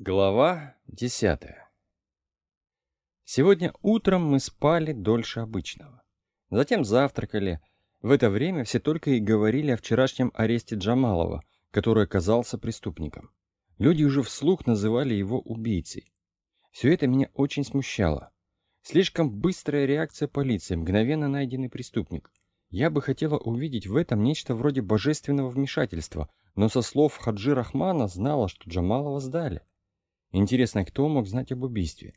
Глава десятая Сегодня утром мы спали дольше обычного. Затем завтракали. В это время все только и говорили о вчерашнем аресте Джамалова, который оказался преступником. Люди уже вслух называли его убийцей. Все это меня очень смущало. Слишком быстрая реакция полиции, мгновенно найденный преступник. Я бы хотела увидеть в этом нечто вроде божественного вмешательства, но со слов Хаджи Рахмана знала, что Джамалова сдали. Интересно, кто мог знать об убийстве?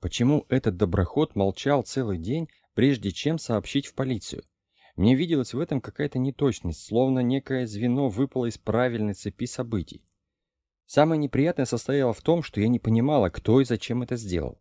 Почему этот доброход молчал целый день, прежде чем сообщить в полицию? Мне виделась в этом какая-то неточность, словно некое звено выпало из правильной цепи событий. Самое неприятное состояло в том, что я не понимала, кто и зачем это сделал.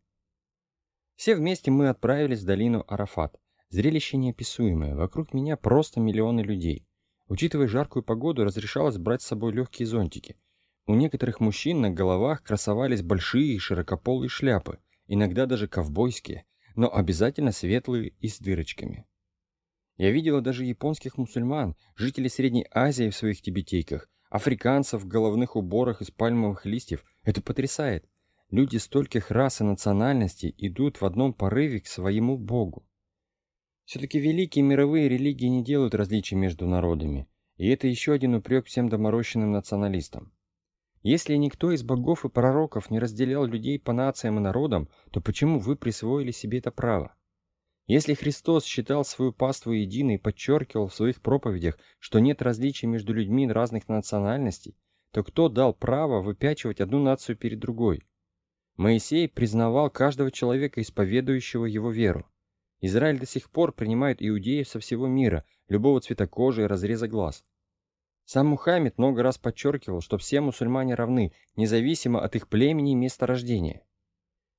Все вместе мы отправились в долину Арафат. Зрелище неописуемое, вокруг меня просто миллионы людей. Учитывая жаркую погоду, разрешалось брать с собой легкие зонтики. У некоторых мужчин на головах красовались большие широкополые шляпы, иногда даже ковбойские, но обязательно светлые и с дырочками. Я видела даже японских мусульман, жителей Средней Азии в своих тибетейках, африканцев в головных уборах из пальмовых листьев. Это потрясает. Люди стольких рас и национальностей идут в одном порыве к своему богу. Все-таки великие мировые религии не делают различий между народами, и это еще один упрек всем доморощенным националистам. Если никто из богов и пророков не разделял людей по нациям и народам, то почему вы присвоили себе это право? Если Христос считал свою паству единой и подчеркивал в своих проповедях, что нет различий между людьми разных национальностей, то кто дал право выпячивать одну нацию перед другой? Моисей признавал каждого человека, исповедующего его веру. Израиль до сих пор принимает иудеев со всего мира, любого цвета кожи и разреза глаз. Сам Мухаммед много раз подчеркивал, что все мусульмане равны, независимо от их племени и места рождения.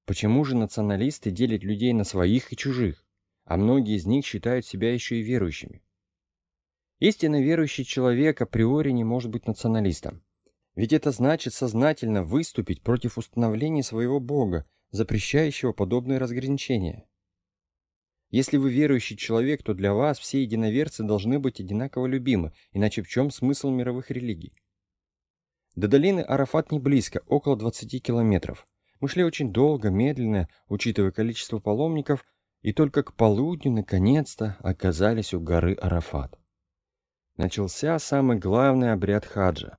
Почему же националисты делят людей на своих и чужих, а многие из них считают себя еще и верующими? Истинно верующий человек априори не может быть националистом. Ведь это значит сознательно выступить против установления своего Бога, запрещающего подобные разграничения. Если вы верующий человек, то для вас все единоверцы должны быть одинаково любимы, иначе в чем смысл мировых религий? До долины Арафат не близко, около 20 километров. Мы шли очень долго, медленно, учитывая количество паломников, и только к полудню, наконец-то, оказались у горы Арафат. Начался самый главный обряд хаджа.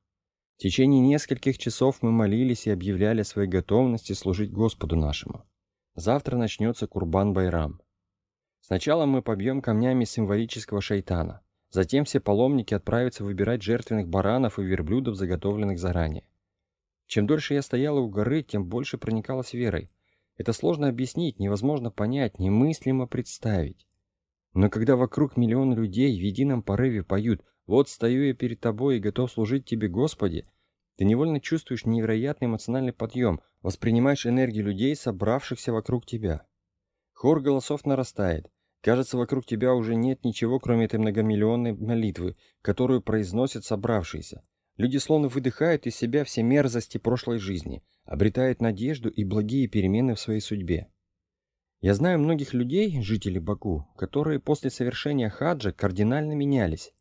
В течение нескольких часов мы молились и объявляли своей готовности служить Господу нашему. Завтра начнется Курбан-Байрам. Сначала мы побьем камнями символического шайтана. Затем все паломники отправятся выбирать жертвенных баранов и верблюдов, заготовленных заранее. Чем дольше я стояла у горы, тем больше проникалась верой. Это сложно объяснить, невозможно понять, немыслимо представить. Но когда вокруг миллион людей в едином порыве поют «Вот стою я перед тобой и готов служить тебе, Господи», ты невольно чувствуешь невероятный эмоциональный подъем, воспринимаешь энергию людей, собравшихся вокруг тебя. Хор голосов нарастает. Кажется, вокруг тебя уже нет ничего, кроме этой многомиллионной молитвы, которую произносят собравшиеся. Люди словно выдыхают из себя все мерзости прошлой жизни, обретают надежду и благие перемены в своей судьбе. Я знаю многих людей, жителей Баку, которые после совершения хаджа кардинально менялись.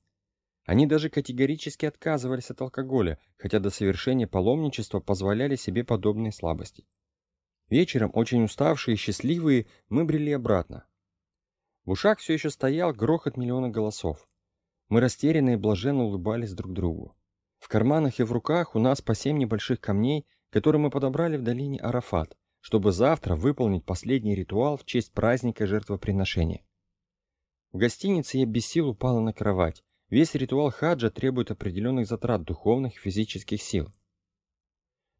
Они даже категорически отказывались от алкоголя, хотя до совершения паломничества позволяли себе подобные слабости. Вечером, очень уставшие и счастливые, мы брели обратно. В ушах все еще стоял грохот миллиона голосов. Мы растерянно и блаженно улыбались друг другу. В карманах и в руках у нас по семь небольших камней, которые мы подобрали в долине Арафат, чтобы завтра выполнить последний ритуал в честь праздника жертвоприношения. В гостинице я без сил упала на кровать. Весь ритуал хаджа требует определенных затрат духовных и физических сил.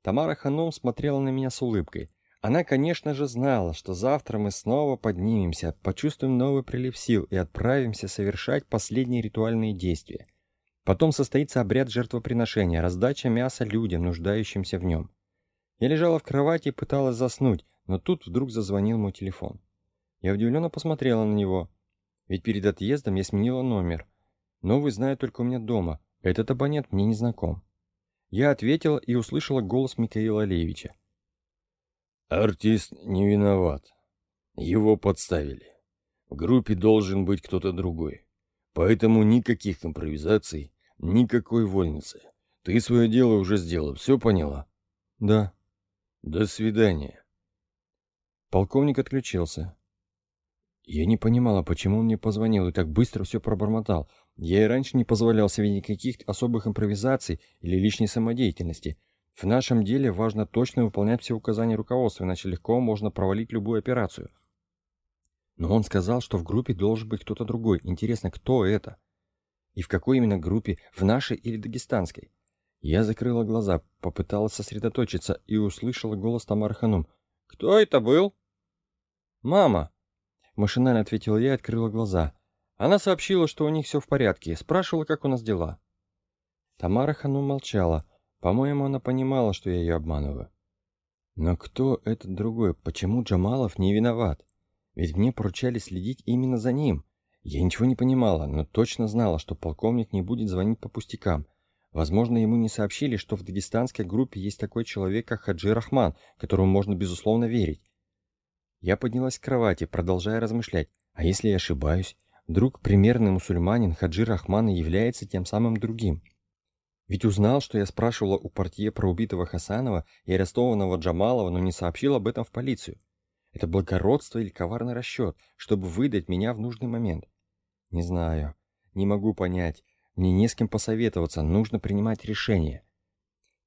Тамара Ханум смотрела на меня с улыбкой, она, конечно же, знала, что завтра мы снова поднимемся, почувствуем новый прилив сил и отправимся совершать последние ритуальные действия. Потом состоится обряд жертвоприношения, раздача мяса людям, нуждающимся в нем. Я лежала в кровати и пыталась заснуть, но тут вдруг зазвонил мой телефон. Я удивленно посмотрела на него, ведь перед отъездом я сменила номер. Новый знаю только у меня дома, этот абонент мне не знаком. Я ответила и услышала голос Михаила Алеевича. Артист не виноват. Его подставили. В группе должен быть кто-то другой. Поэтому никаких импровизаций, никакой вольницы. Ты свое дело уже сделал, все поняла? Да. До свидания. Полковник отключился. Я не понимала, почему он мне позвонил и так быстро все пробормотал. Я и раньше не позволял себе никаких особых импровизаций или лишней самодеятельности. В нашем деле важно точно выполнять все указания руководства, иначе легко можно провалить любую операцию. Но он сказал, что в группе должен быть кто-то другой. Интересно, кто это? И в какой именно группе, в нашей или дагестанской? Я закрыла глаза, попыталась сосредоточиться и услышала голос Тамары Ханум. «Кто это был?» «Мама!» Машинально ответила я и открыла глаза. Она сообщила, что у них все в порядке, спрашивала, как у нас дела. Тамара Хану молчала. По-моему, она понимала, что я ее обманываю. Но кто этот другой? Почему Джамалов не виноват? Ведь мне поручали следить именно за ним. Я ничего не понимала, но точно знала, что полковник не будет звонить по пустякам. Возможно, ему не сообщили, что в дагестанской группе есть такой человек, как Хаджи Рахман, которому можно безусловно верить. Я поднялась с кровати, продолжая размышлять. А если я ошибаюсь? Вдруг примерный мусульманин Хаджи Рахман является тем самым другим? Ведь узнал, что я спрашивала у портье про убитого Хасанова и арестованного Джамалова, но не сообщил об этом в полицию. Это благородство или коварный расчет, чтобы выдать меня в нужный момент? Не знаю. Не могу понять. Мне не с кем посоветоваться, нужно принимать решение.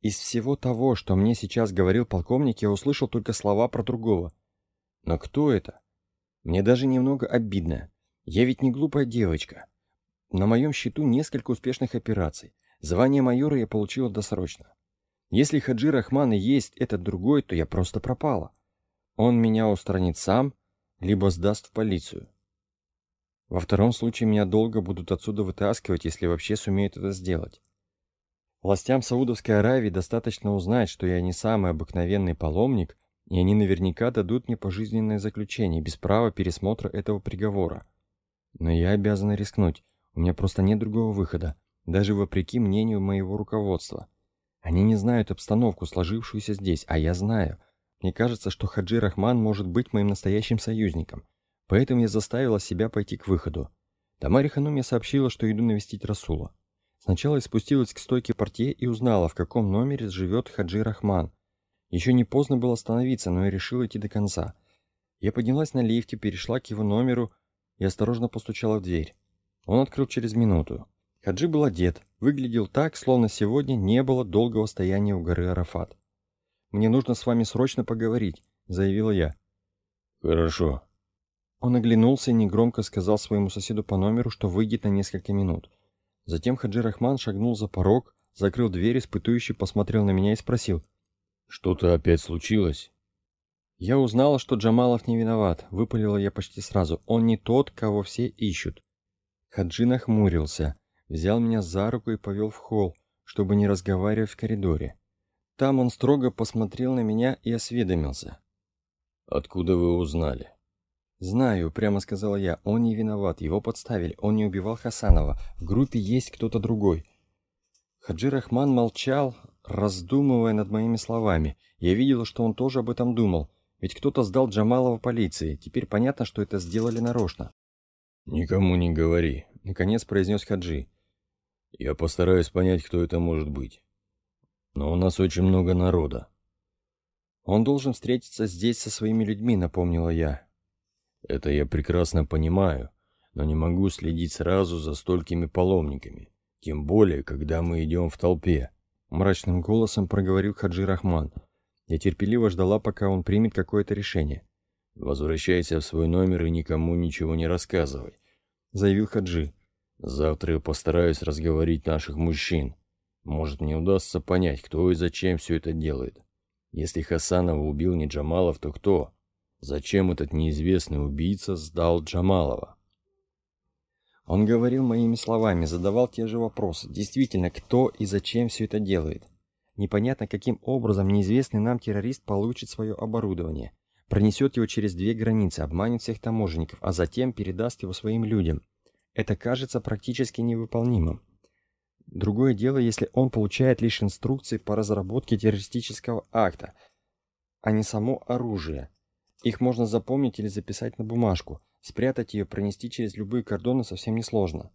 Из всего того, что мне сейчас говорил полковник, я услышал только слова про другого – но кто это? Мне даже немного обидно. Я ведь не глупая девочка. На моем счету несколько успешных операций. Звание майора я получила досрочно. Если Хаджи Рахман и есть этот другой, то я просто пропала. Он меня устранит сам, либо сдаст в полицию. Во втором случае меня долго будут отсюда вытаскивать, если вообще сумеют это сделать. Властям Саудовской Аравии достаточно узнать, что я не самый обыкновенный паломник, и они наверняка дадут мне пожизненное заключение без права пересмотра этого приговора. Но я обязан рискнуть, у меня просто нет другого выхода, даже вопреки мнению моего руководства. Они не знают обстановку, сложившуюся здесь, а я знаю. Мне кажется, что Хаджи Рахман может быть моим настоящим союзником, поэтому я заставила себя пойти к выходу. Тамари Ханум мне сообщила, что иду навестить Расула. Сначала я спустилась к стойке портье и узнала, в каком номере живет Хаджи Рахман, еще не поздно было остановиться, но я решил идти до конца. Я поднялась на лифте, перешла к его номеру и осторожно постучала в дверь. Он открыл через минуту. Хаджи был одет, выглядел так, словно сегодня не было долгого стояния у горы Арафат. «Мне нужно с вами срочно поговорить», — заявила я. «Хорошо». Он оглянулся и негромко сказал своему соседу по номеру, что выйдет на несколько минут. Затем Хаджи Рахман шагнул за порог, закрыл дверь, испытующий посмотрел на меня и спросил — что-то опять случилось? Я узнала, что Джамалов не виноват. Выпалила я почти сразу. Он не тот, кого все ищут. Хаджи нахмурился, взял меня за руку и повел в холл, чтобы не разговаривать в коридоре. Там он строго посмотрел на меня и осведомился. «Откуда вы узнали?» «Знаю», — прямо сказала я. «Он не виноват, его подставили, он не убивал Хасанова. В группе есть кто-то другой». Хаджи Рахман молчал, раздумывая над моими словами. Я видела, что он тоже об этом думал. Ведь кто-то сдал Джамалова полиции. Теперь понятно, что это сделали нарочно. «Никому не говори», — наконец произнес Хаджи. «Я постараюсь понять, кто это может быть. Но у нас очень много народа». «Он должен встретиться здесь со своими людьми», — напомнила я. «Это я прекрасно понимаю, но не могу следить сразу за столькими паломниками, тем более, когда мы идем в толпе». Мрачным голосом проговорил Хаджи Рахман. Я терпеливо ждала, пока он примет какое-то решение. «Возвращайся в свой номер и никому ничего не рассказывай», — заявил Хаджи. «Завтра я постараюсь разговорить наших мужчин. Может, мне удастся понять, кто и зачем все это делает. Если Хасанова убил не Джамалов, то кто? Зачем этот неизвестный убийца сдал Джамалова?» Он говорил моими словами, задавал те же вопросы. Действительно, кто и зачем все это делает? Непонятно, каким образом неизвестный нам террорист получит свое оборудование. Пронесет его через две границы, обманет всех таможенников, а затем передаст его своим людям. Это кажется практически невыполнимым. Другое дело, если он получает лишь инструкции по разработке террористического акта, а не само оружие. Их можно запомнить или записать на бумажку. Спрятать ее, пронести через любые кордоны совсем несложно.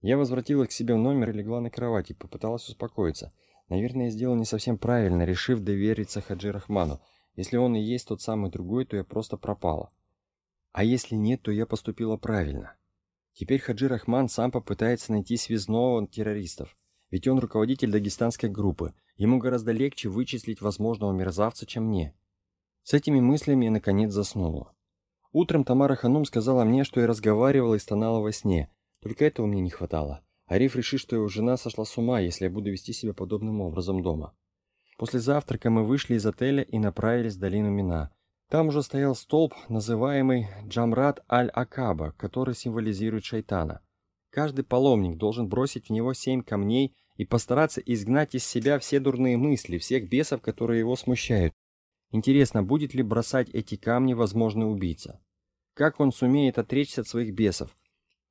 Я возвратилась к себе в номер и легла на кровати, попыталась успокоиться. Наверное, я сделал не совсем правильно, решив довериться Хаджи Рахману. Если он и есть тот самый другой, то я просто пропала. А если нет, то я поступила правильно. Теперь Хаджи Рахман сам попытается найти связного террористов. Ведь он руководитель дагестанской группы. Ему гораздо легче вычислить возможного мерзавца, чем мне. С этими мыслями я наконец заснула. Утром Тамара Ханум сказала мне, что я разговаривала и стонала во сне. Только этого мне не хватало. Ариф решит, что его жена сошла с ума, если я буду вести себя подобным образом дома. После завтрака мы вышли из отеля и направились в долину Мина. Там уже стоял столб, называемый Джамрат Аль-Акаба, который символизирует шайтана. Каждый паломник должен бросить в него семь камней и постараться изгнать из себя все дурные мысли, всех бесов, которые его смущают. Интересно, будет ли бросать эти камни возможный убийца? Как он сумеет отречься от своих бесов?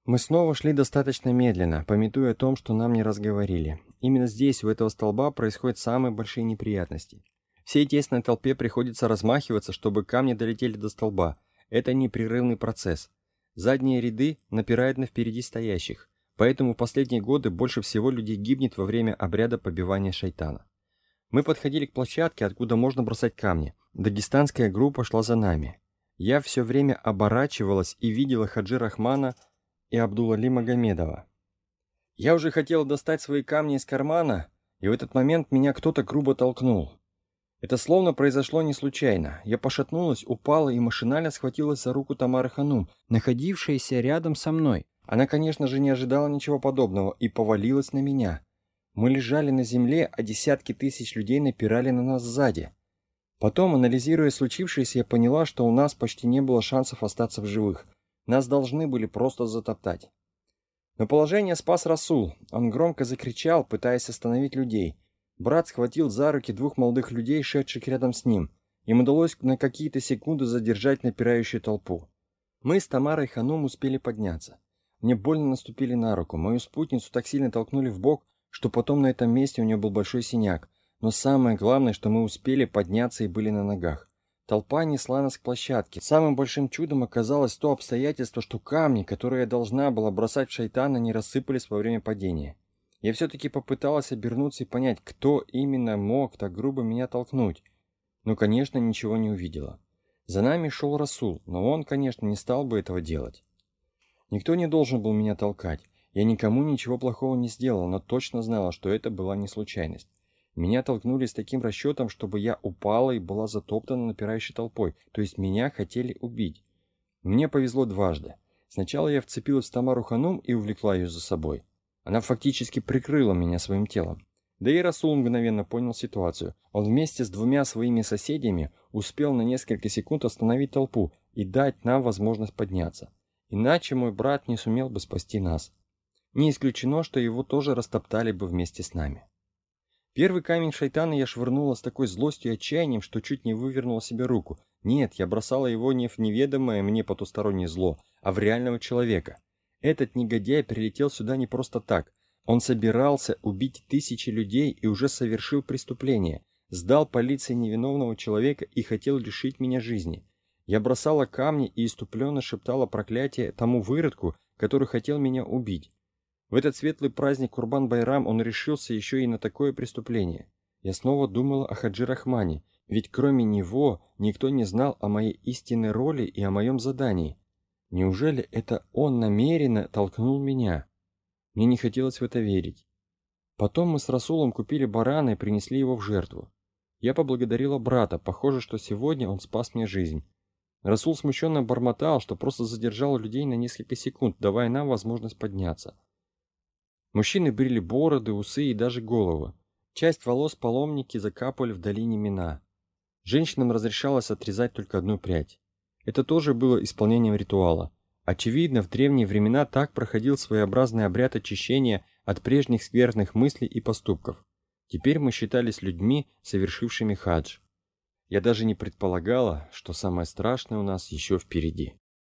Мы снова шли достаточно медленно, пометуя о том, что нам не разговорили. Именно здесь, у этого столба, происходят самые большие неприятности. Всей тесной толпе приходится размахиваться, чтобы камни долетели до столба. Это непрерывный процесс. Задние ряды напирают на впереди стоящих. Поэтому в последние годы больше всего людей гибнет во время обряда побивания шайтана. Мы подходили к площадке, откуда можно бросать камни. Дагестанская группа шла за нами. Я все время оборачивалась и видела Хаджи Рахмана, и Абдулали Магомедова. Я уже хотел достать свои камни из кармана, и в этот момент меня кто-то грубо толкнул. Это словно произошло не случайно. Я пошатнулась, упала и машинально схватилась за руку Тамары Ханум, находившейся рядом со мной. Она, конечно же, не ожидала ничего подобного и повалилась на меня. Мы лежали на земле, а десятки тысяч людей напирали на нас сзади. Потом, анализируя случившееся, я поняла, что у нас почти не было шансов остаться в живых. Нас должны были просто затоптать. Но положение спас Расул. Он громко закричал, пытаясь остановить людей. Брат схватил за руки двух молодых людей, шедших рядом с ним. Им удалось на какие-то секунды задержать напирающую толпу. Мы с Тамарой Ханум успели подняться. Мне больно наступили на руку. Мою спутницу так сильно толкнули в бок, что потом на этом месте у нее был большой синяк. Но самое главное, что мы успели подняться и были на ногах. Толпа несла нас к площадке. Самым большим чудом оказалось то обстоятельство, что камни, которые я должна была бросать в шайтана, не рассыпались во время падения. Я все-таки попыталась обернуться и понять, кто именно мог так грубо меня толкнуть. Но, конечно, ничего не увидела. За нами шел Расул, но он, конечно, не стал бы этого делать. Никто не должен был меня толкать. Я никому ничего плохого не сделала, но точно знала, что это была не случайность. Меня толкнули с таким расчетом, чтобы я упала и была затоптана напирающей толпой, то есть меня хотели убить. Мне повезло дважды. Сначала я вцепилась в Тамару Ханум и увлекла ее за собой. Она фактически прикрыла меня своим телом. Да и Расул мгновенно понял ситуацию. Он вместе с двумя своими соседями успел на несколько секунд остановить толпу и дать нам возможность подняться. Иначе мой брат не сумел бы спасти нас. Не исключено, что его тоже растоптали бы вместе с нами. Первый камень шайтана я швырнула с такой злостью и отчаянием, что чуть не вывернула себе руку. Нет, я бросала его не в неведомое мне потустороннее зло, а в реального человека. Этот негодяй прилетел сюда не просто так. Он собирался убить тысячи людей и уже совершил преступление. Сдал полиции невиновного человека и хотел лишить меня жизни. Я бросала камни и иступленно шептала проклятие тому выродку, который хотел меня убить. В этот светлый праздник Курбан-Байрам он решился еще и на такое преступление. Я снова думала о Хаджи Рахмане, ведь кроме него никто не знал о моей истинной роли и о моем задании. Неужели это он намеренно толкнул меня? Мне не хотелось в это верить. Потом мы с Расулом купили барана и принесли его в жертву. Я поблагодарила брата, похоже, что сегодня он спас мне жизнь. Расул смущенно бормотал, что просто задержал людей на несколько секунд, давая нам возможность подняться. Мужчины брили бороды, усы и даже головы. Часть волос паломники закапывали в долине Мина. Женщинам разрешалось отрезать только одну прядь. Это тоже было исполнением ритуала. Очевидно, в древние времена так проходил своеобразный обряд очищения от прежних скверных мыслей и поступков. Теперь мы считались людьми, совершившими хадж. Я даже не предполагала, что самое страшное у нас еще впереди.